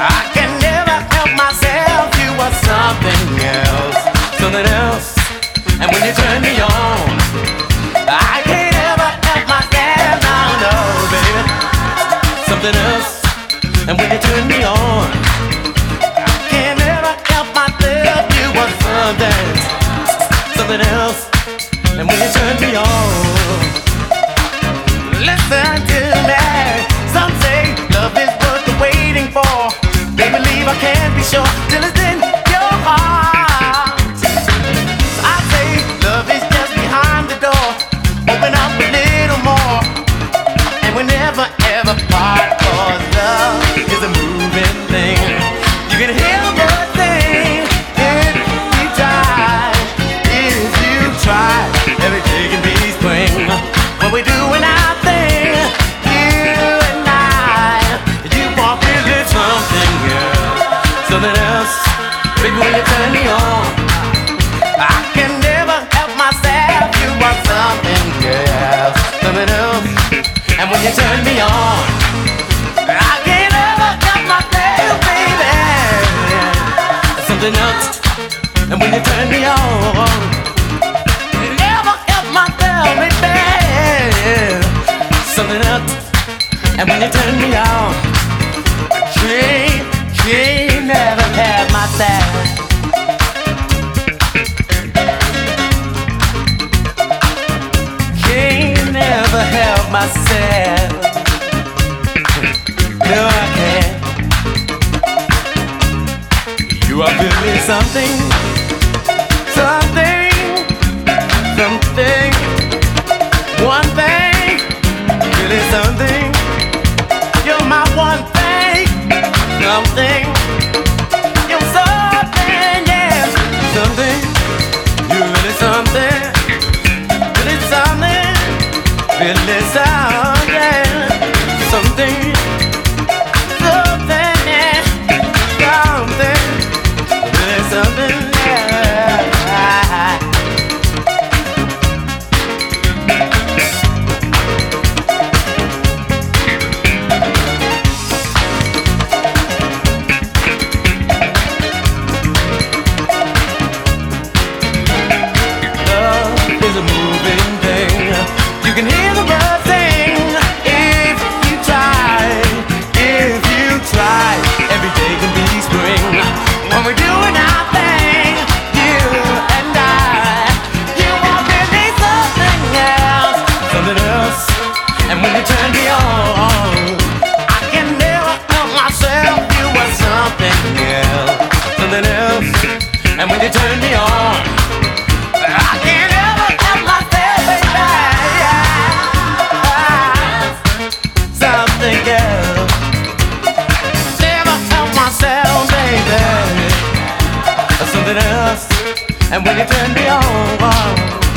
I can never help myself. You are something else, something else. And when you turn me on, I can't help myself. No, baby, something else. And when you turn me on, I can never help myself. You are something, something else. And when you turn me on, listen to me. you turn me on. I can't ever my baby. Something else, and when you turn me on, you never my baby. Something else, and when you turn me on. myself. No, I can't. You are building something, something, something, one thing, really something. You're my one thing, something. feelings out. And when you turn me over.